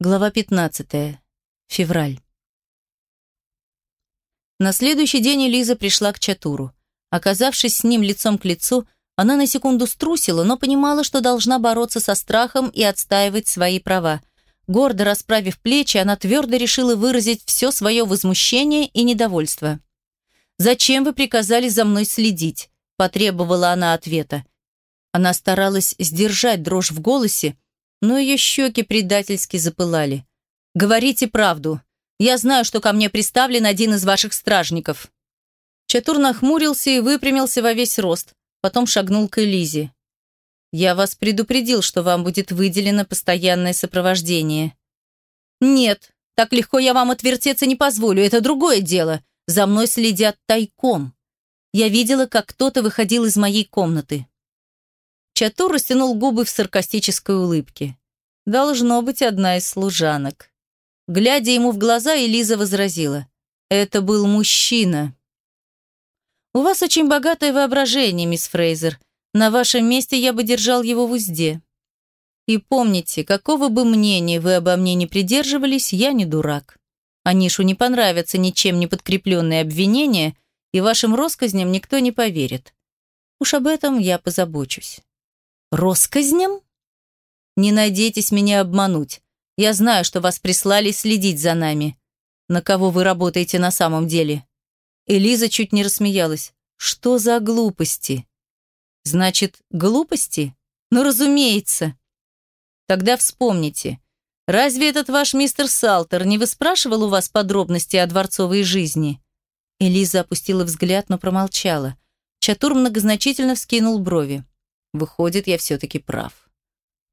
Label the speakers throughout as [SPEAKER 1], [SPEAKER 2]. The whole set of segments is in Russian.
[SPEAKER 1] Глава 15. Февраль. На следующий день Элиза пришла к Чатуру. Оказавшись с ним лицом к лицу, она на секунду струсила, но понимала, что должна бороться со страхом и отстаивать свои права. Гордо расправив плечи, она твердо решила выразить все свое возмущение и недовольство. «Зачем вы приказали за мной следить?» – потребовала она ответа. Она старалась сдержать дрожь в голосе, но ее щеки предательски запылали. «Говорите правду. Я знаю, что ко мне приставлен один из ваших стражников». Чатур нахмурился и выпрямился во весь рост, потом шагнул к Элизе. «Я вас предупредил, что вам будет выделено постоянное сопровождение». «Нет, так легко я вам отвертеться не позволю, это другое дело. За мной следят тайком. Я видела, как кто-то выходил из моей комнаты. Чатур растянул губы в саркастической улыбке. «Должно быть одна из служанок». Глядя ему в глаза, Элиза возразила. «Это был мужчина». «У вас очень богатое воображение, мисс Фрейзер. На вашем месте я бы держал его в узде. И помните, какого бы мнения вы обо мне не придерживались, я не дурак. Анишу не понравятся ничем не подкрепленные обвинения, и вашим россказням никто не поверит. Уж об этом я позабочусь». Росказням? Не надейтесь меня обмануть. Я знаю, что вас прислали следить за нами. На кого вы работаете на самом деле? Элиза чуть не рассмеялась. Что за глупости? Значит, глупости? Ну, разумеется. Тогда вспомните. Разве этот ваш мистер Салтер не выспрашивал у вас подробности о дворцовой жизни? Элиза опустила взгляд, но промолчала. Чатур многозначительно вскинул брови. Выходит, я все-таки прав.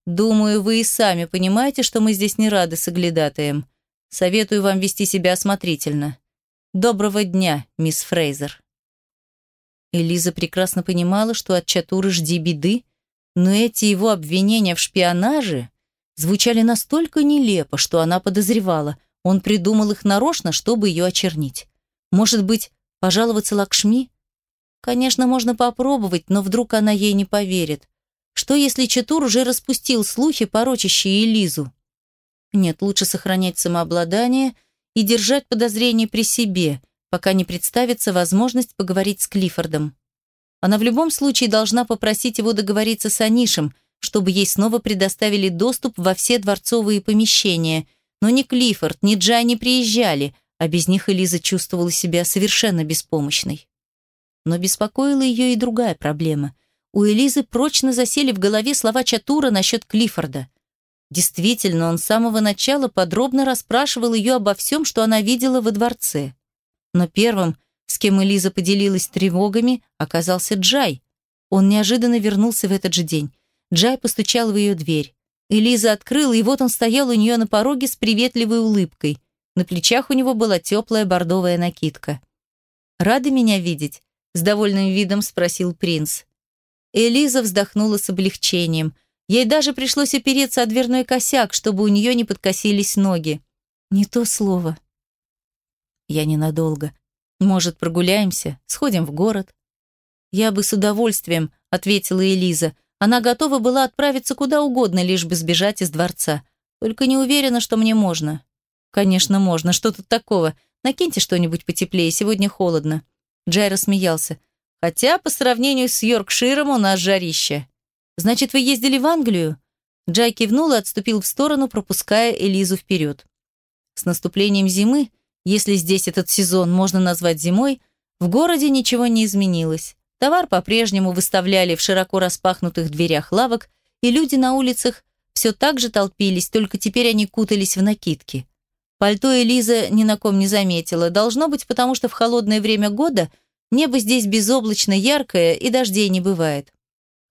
[SPEAKER 1] Думаю, вы и сами понимаете, что мы здесь не рады соглядатаем. Советую вам вести себя осмотрительно. Доброго дня, мисс Фрейзер. Элиза прекрасно понимала, что от Чатуры жди беды, но эти его обвинения в шпионаже звучали настолько нелепо, что она подозревала, он придумал их нарочно, чтобы ее очернить. Может быть, пожаловаться Лакшми? Конечно, можно попробовать, но вдруг она ей не поверит. Что, если Четур уже распустил слухи, порочащие Элизу? Нет, лучше сохранять самообладание и держать подозрения при себе, пока не представится возможность поговорить с Клиффордом. Она в любом случае должна попросить его договориться с Анишем, чтобы ей снова предоставили доступ во все дворцовые помещения. Но ни Клиффорд, ни Джай не приезжали, а без них Элиза чувствовала себя совершенно беспомощной. Но беспокоила ее и другая проблема. У Элизы прочно засели в голове слова Чатура насчет Клиффорда. Действительно, он с самого начала подробно расспрашивал ее обо всем, что она видела во дворце. Но первым, с кем Элиза поделилась тревогами, оказался Джай. Он неожиданно вернулся в этот же день. Джай постучал в ее дверь. Элиза открыла, и вот он стоял у нее на пороге с приветливой улыбкой. На плечах у него была теплая бордовая накидка. «Рады меня видеть?» С довольным видом спросил принц. Элиза вздохнула с облегчением. Ей даже пришлось опереться о дверной косяк, чтобы у нее не подкосились ноги. Не то слово. Я ненадолго. Может, прогуляемся, сходим в город? Я бы с удовольствием, ответила Элиза. Она готова была отправиться куда угодно, лишь бы сбежать из дворца. Только не уверена, что мне можно. Конечно, можно. Что тут такого? Накиньте что-нибудь потеплее, сегодня холодно. Джай рассмеялся. «Хотя по сравнению с Йоркширом у нас жарище». «Значит, вы ездили в Англию?» Джай кивнул и отступил в сторону, пропуская Элизу вперед. С наступлением зимы, если здесь этот сезон можно назвать зимой, в городе ничего не изменилось. Товар по-прежнему выставляли в широко распахнутых дверях лавок, и люди на улицах все так же толпились, только теперь они кутались в накидки. Пальто Элиза ни на ком не заметила. Должно быть, потому что в холодное время года небо здесь безоблачно яркое и дождей не бывает.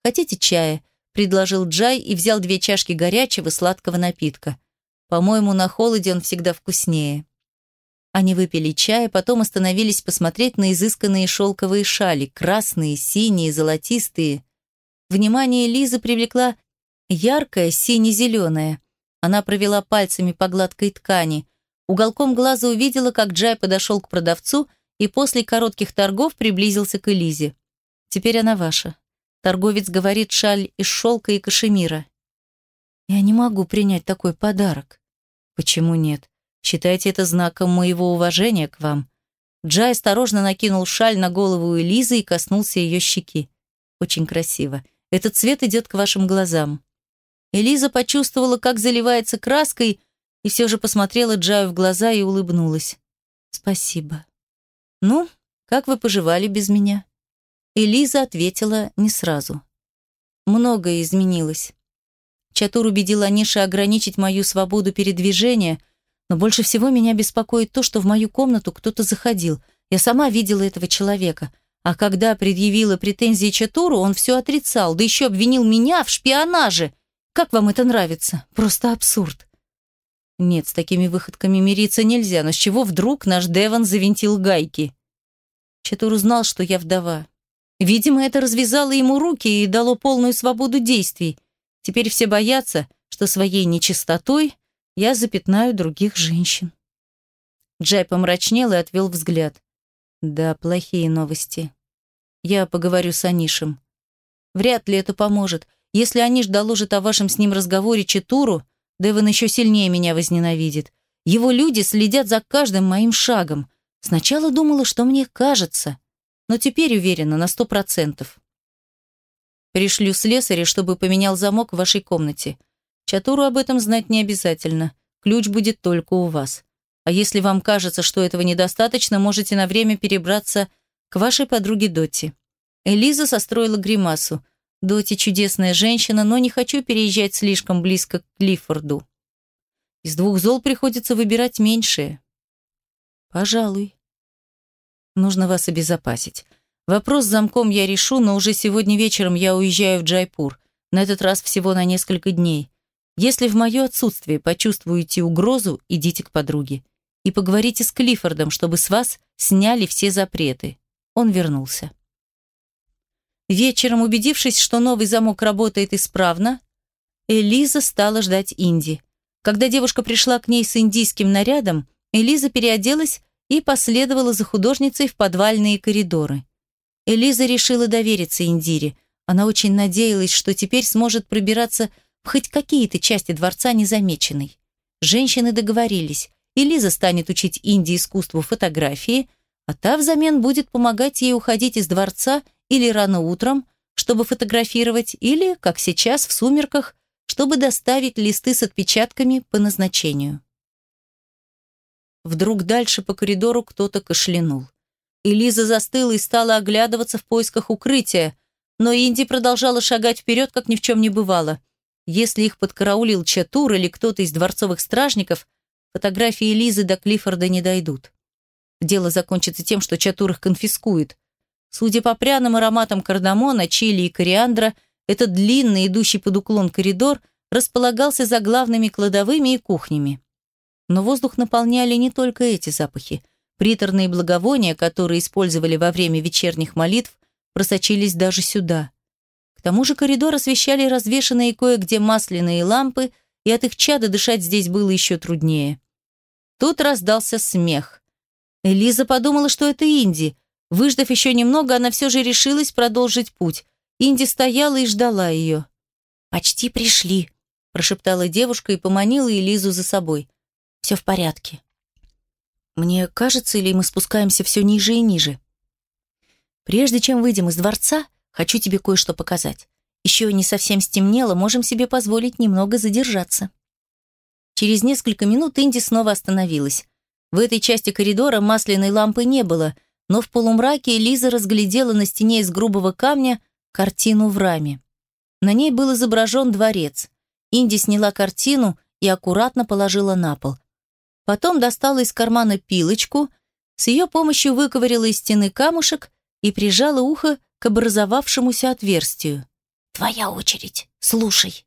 [SPEAKER 1] «Хотите чая?» – предложил Джай и взял две чашки горячего сладкого напитка. По-моему, на холоде он всегда вкуснее. Они выпили чай, потом остановились посмотреть на изысканные шелковые шали, красные, синие, золотистые. Внимание Лизы привлекла яркая сине-зеленая. Она провела пальцами по гладкой ткани. Уголком глаза увидела, как Джай подошел к продавцу и после коротких торгов приблизился к Элизе. «Теперь она ваша». Торговец говорит шаль из шелка и кашемира. «Я не могу принять такой подарок». Почему нет? Считайте это знаком моего уважения к вам. Джай осторожно накинул шаль на голову Элизы и коснулся ее щеки. Очень красиво. Этот цвет идет к вашим глазам. Элиза почувствовала, как заливается краской, и все же посмотрела Джаю в глаза и улыбнулась. «Спасибо». «Ну, как вы поживали без меня?» Элиза ответила не сразу. Многое изменилось. Чатур убедил Аниши ограничить мою свободу передвижения, но больше всего меня беспокоит то, что в мою комнату кто-то заходил. Я сама видела этого человека. А когда предъявила претензии Чатуру, он все отрицал, да еще обвинил меня в шпионаже. Как вам это нравится? Просто абсурд. Нет, с такими выходками мириться нельзя, но с чего вдруг наш Деван завинтил гайки? Чатур узнал, что я вдова. Видимо, это развязало ему руки и дало полную свободу действий. Теперь все боятся, что своей нечистотой я запятнаю других женщин. Джай помрачнел и отвел взгляд. Да, плохие новости. Я поговорю с Анишем. Вряд ли это поможет. Если Аниш доложит о вашем с ним разговоре Читуру, Деван еще сильнее меня возненавидит. Его люди следят за каждым моим шагом. Сначала думала, что мне кажется, но теперь уверена на сто процентов. Пришлю слесаря, чтобы поменял замок в вашей комнате. Чатуру об этом знать не обязательно. Ключ будет только у вас. А если вам кажется, что этого недостаточно, можете на время перебраться к вашей подруге Доти. Элиза состроила гримасу. Доти чудесная женщина, но не хочу переезжать слишком близко к Клиффорду. Из двух зол приходится выбирать меньшее. Пожалуй. Нужно вас обезопасить. Вопрос с замком я решу, но уже сегодня вечером я уезжаю в Джайпур. На этот раз всего на несколько дней. Если в мое отсутствие почувствуете угрозу, идите к подруге. И поговорите с Клиффордом, чтобы с вас сняли все запреты. Он вернулся. Вечером, убедившись, что новый замок работает исправно, Элиза стала ждать Инди. Когда девушка пришла к ней с индийским нарядом, Элиза переоделась и последовала за художницей в подвальные коридоры. Элиза решила довериться Индире. Она очень надеялась, что теперь сможет пробираться в хоть какие-то части дворца незамеченной. Женщины договорились. Элиза станет учить Инди искусству фотографии, а та взамен будет помогать ей уходить из дворца или рано утром, чтобы фотографировать, или, как сейчас, в сумерках, чтобы доставить листы с отпечатками по назначению. Вдруг дальше по коридору кто-то кашлянул. Элиза застыла и стала оглядываться в поисках укрытия, но Инди продолжала шагать вперед, как ни в чем не бывало. Если их подкараулил Чатур или кто-то из дворцовых стражников, фотографии Элизы до Клиффорда не дойдут. Дело закончится тем, что Чатур их конфискует. Судя по пряным ароматам кардамона, чили и кориандра, этот длинный, идущий под уклон коридор располагался за главными кладовыми и кухнями. Но воздух наполняли не только эти запахи. Приторные благовония, которые использовали во время вечерних молитв, просочились даже сюда. К тому же коридор освещали развешанные кое-где масляные лампы, и от их чада дышать здесь было еще труднее. Тут раздался смех. Элиза подумала, что это Инди, Выждав еще немного, она все же решилась продолжить путь. Инди стояла и ждала ее. «Почти пришли», – прошептала девушка и поманила Элизу за собой. «Все в порядке». «Мне кажется, или мы спускаемся все ниже и ниже?» «Прежде чем выйдем из дворца, хочу тебе кое-что показать. Еще не совсем стемнело, можем себе позволить немного задержаться». Через несколько минут Инди снова остановилась. В этой части коридора масляной лампы не было, но в полумраке Лиза разглядела на стене из грубого камня картину в раме. На ней был изображен дворец. Инди сняла картину и аккуратно положила на пол. Потом достала из кармана пилочку, с ее помощью выковыряла из стены камушек и прижала ухо к образовавшемуся отверстию. «Твоя очередь, слушай».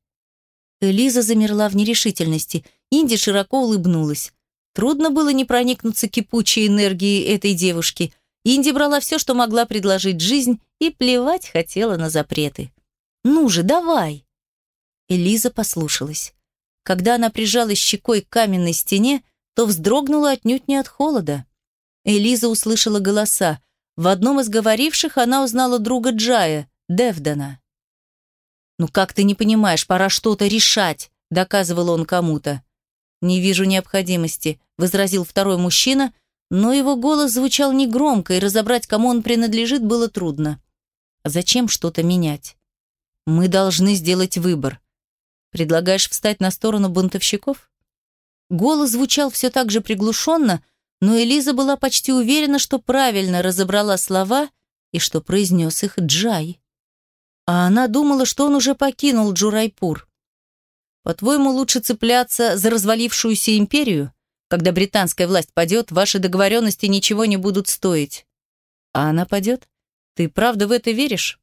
[SPEAKER 1] Элиза замерла в нерешительности. Инди широко улыбнулась. Трудно было не проникнуться кипучей энергией этой девушки – Инди брала все, что могла предложить жизнь, и плевать хотела на запреты. «Ну же, давай!» Элиза послушалась. Когда она прижалась щекой к каменной стене, то вздрогнула отнюдь не от холода. Элиза услышала голоса. В одном из говоривших она узнала друга Джая, Девдана. «Ну как ты не понимаешь, пора что-то решать», — доказывал он кому-то. «Не вижу необходимости», — возразил второй мужчина, но его голос звучал негромко, и разобрать, кому он принадлежит, было трудно. «Зачем что-то менять? Мы должны сделать выбор. Предлагаешь встать на сторону бунтовщиков?» Голос звучал все так же приглушенно, но Элиза была почти уверена, что правильно разобрала слова и что произнес их Джай. А она думала, что он уже покинул Джурайпур. По-твоему, лучше цепляться за развалившуюся империю? Когда британская власть падет, ваши договоренности ничего не будут стоить. А она падет? Ты правда в это веришь?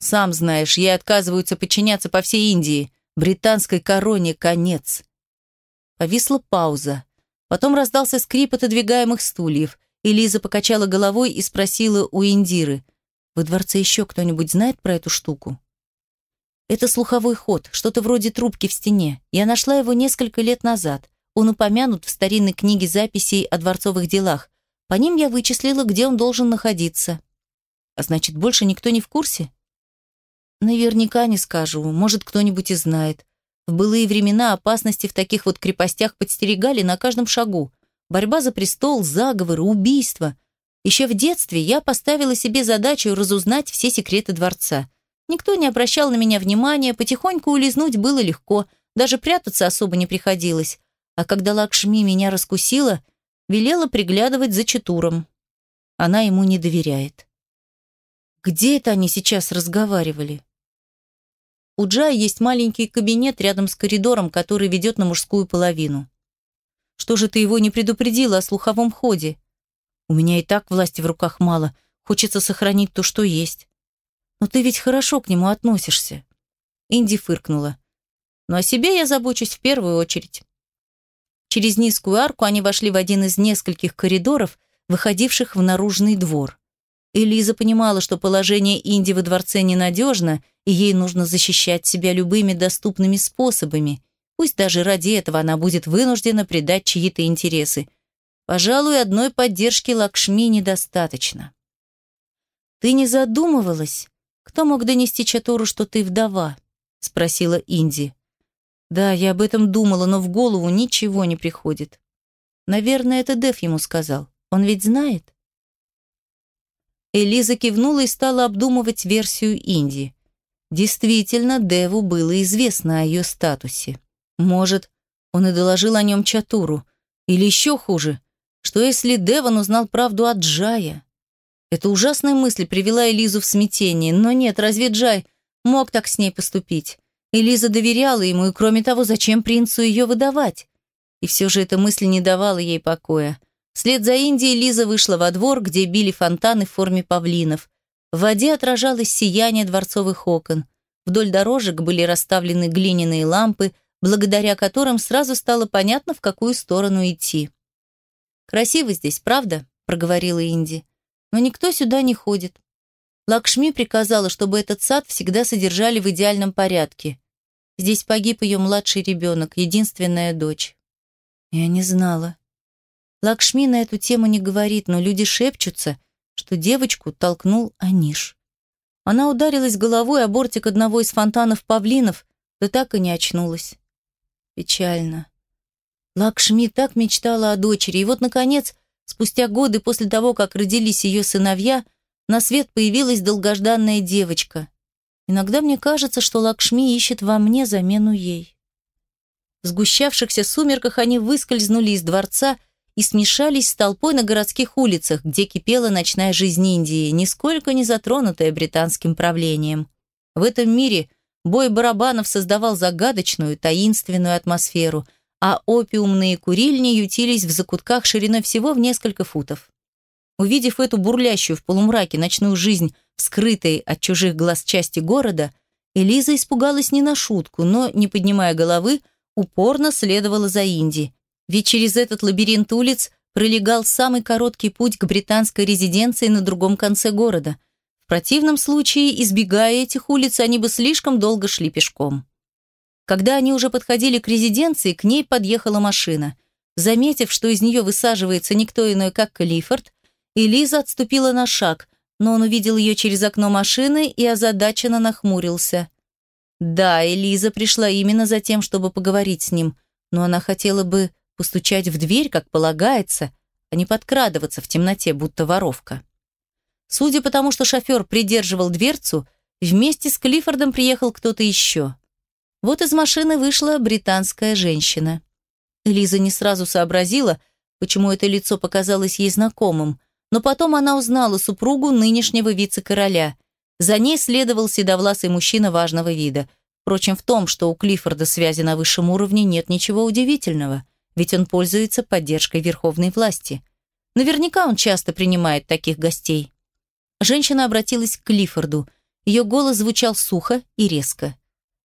[SPEAKER 1] Сам знаешь, ей отказываются подчиняться по всей Индии. Британской короне конец. Повисла пауза. Потом раздался скрип отодвигаемых стульев, и Лиза покачала головой и спросила у Индиры, «Во дворце еще кто-нибудь знает про эту штуку?» «Это слуховой ход, что-то вроде трубки в стене. Я нашла его несколько лет назад. Он упомянут в старинной книге записей о дворцовых делах. По ним я вычислила, где он должен находиться». «А значит, больше никто не в курсе?» «Наверняка не скажу. Может, кто-нибудь и знает. В былые времена опасности в таких вот крепостях подстерегали на каждом шагу. Борьба за престол, заговоры, убийства. Еще в детстве я поставила себе задачу разузнать все секреты дворца. Никто не обращал на меня внимания, потихоньку улизнуть было легко, даже прятаться особо не приходилось. А когда Лакшми меня раскусила, велела приглядывать за Чатуром. Она ему не доверяет. Где это они сейчас разговаривали? У Джая есть маленький кабинет рядом с коридором, который ведет на мужскую половину. Что же ты его не предупредила о слуховом ходе? У меня и так власти в руках мало. Хочется сохранить то, что есть. Но ты ведь хорошо к нему относишься. Инди фыркнула. Но о себе я забочусь в первую очередь. Через низкую арку они вошли в один из нескольких коридоров, выходивших в наружный двор. Элиза понимала, что положение Инди во дворце ненадежно, и ей нужно защищать себя любыми доступными способами. Пусть даже ради этого она будет вынуждена предать чьи-то интересы. Пожалуй, одной поддержки Лакшми недостаточно. «Ты не задумывалась, кто мог донести Чатуру, что ты вдова?» — спросила Инди. «Да, я об этом думала, но в голову ничего не приходит. Наверное, это Дев ему сказал. Он ведь знает?» Элиза кивнула и стала обдумывать версию Инди. Действительно, Деву было известно о ее статусе. Может, он и доложил о нем Чатуру. Или еще хуже, что если Деван узнал правду от Джая? Эта ужасная мысль привела Элизу в смятение. Но нет, разве Джай мог так с ней поступить? Элиза доверяла ему, и кроме того, зачем принцу ее выдавать? И все же эта мысль не давала ей покоя. Вслед за Индией Лиза вышла во двор, где били фонтаны в форме павлинов. В воде отражалось сияние дворцовых окон. Вдоль дорожек были расставлены глиняные лампы, благодаря которым сразу стало понятно, в какую сторону идти. «Красиво здесь, правда?» – проговорила Инди. «Но никто сюда не ходит. Лакшми приказала, чтобы этот сад всегда содержали в идеальном порядке. Здесь погиб ее младший ребенок, единственная дочь. Я не знала. Лакшми на эту тему не говорит, но люди шепчутся, что девочку толкнул Аниш. Она ударилась головой о бортик одного из фонтанов павлинов, да так и не очнулась. Печально. Лакшми так мечтала о дочери, и вот, наконец, спустя годы после того, как родились ее сыновья, на свет появилась долгожданная девочка. Иногда мне кажется, что Лакшми ищет во мне замену ей. В сгущавшихся сумерках они выскользнули из дворца и смешались с толпой на городских улицах, где кипела ночная жизнь Индии, нисколько не затронутая британским правлением. В этом мире бой барабанов создавал загадочную, таинственную атмосферу, а опиумные курильни ютились в закутках шириной всего в несколько футов. Увидев эту бурлящую в полумраке ночную жизнь, скрытой от чужих глаз части города, Элиза испугалась не на шутку, но, не поднимая головы, упорно следовала за Инди, ведь через этот лабиринт улиц пролегал самый короткий путь к британской резиденции на другом конце города. В противном случае, избегая этих улиц, они бы слишком долго шли пешком. Когда они уже подходили к резиденции, к ней подъехала машина. Заметив, что из нее высаживается никто иной, как Калифорд, Элиза отступила на шаг, но он увидел ее через окно машины и озадаченно нахмурился. Да, Элиза пришла именно за тем, чтобы поговорить с ним – но она хотела бы постучать в дверь, как полагается, а не подкрадываться в темноте, будто воровка. Судя по тому, что шофер придерживал дверцу, вместе с Клиффордом приехал кто-то еще. Вот из машины вышла британская женщина. Лиза не сразу сообразила, почему это лицо показалось ей знакомым, но потом она узнала супругу нынешнего вице-короля. За ней следовал седовласый мужчина важного вида. Впрочем, в том, что у Клиффорда связи на высшем уровне, нет ничего удивительного, ведь он пользуется поддержкой верховной власти. Наверняка он часто принимает таких гостей. Женщина обратилась к Клиффорду. Ее голос звучал сухо и резко.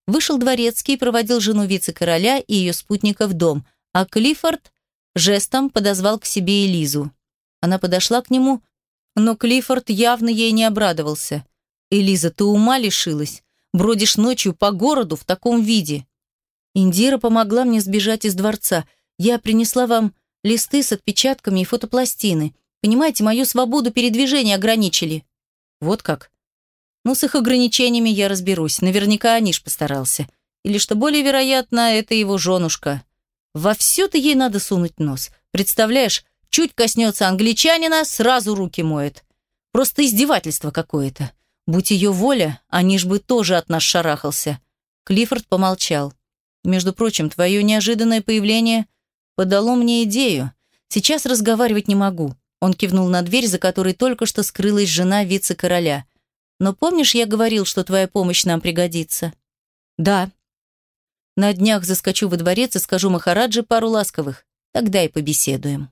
[SPEAKER 1] Вышел дворецкий и проводил жену вице-короля и ее спутника в дом, а Клиффорд жестом подозвал к себе Элизу. Она подошла к нему, но Клиффорд явно ей не обрадовался. «Элиза, ты ума лишилась? Бродишь ночью по городу в таком виде?» «Индира помогла мне сбежать из дворца. Я принесла вам листы с отпечатками и фотопластины. Понимаете, мою свободу передвижения ограничили». «Вот как?» «Ну, с их ограничениями я разберусь. Наверняка Аниш постарался. Или, что более вероятно, это его женушка. Во все-то ей надо сунуть нос. Представляешь, чуть коснется англичанина, сразу руки моет. Просто издевательство какое-то. Будь ее воля, Аниш бы тоже от нас шарахался. Клиффорд помолчал. Между прочим, твое неожиданное появление подало мне идею. Сейчас разговаривать не могу. Он кивнул на дверь, за которой только что скрылась жена вице-короля. Но помнишь, я говорил, что твоя помощь нам пригодится? Да. На днях заскочу во дворец и скажу Махараджи пару ласковых. Тогда и побеседуем.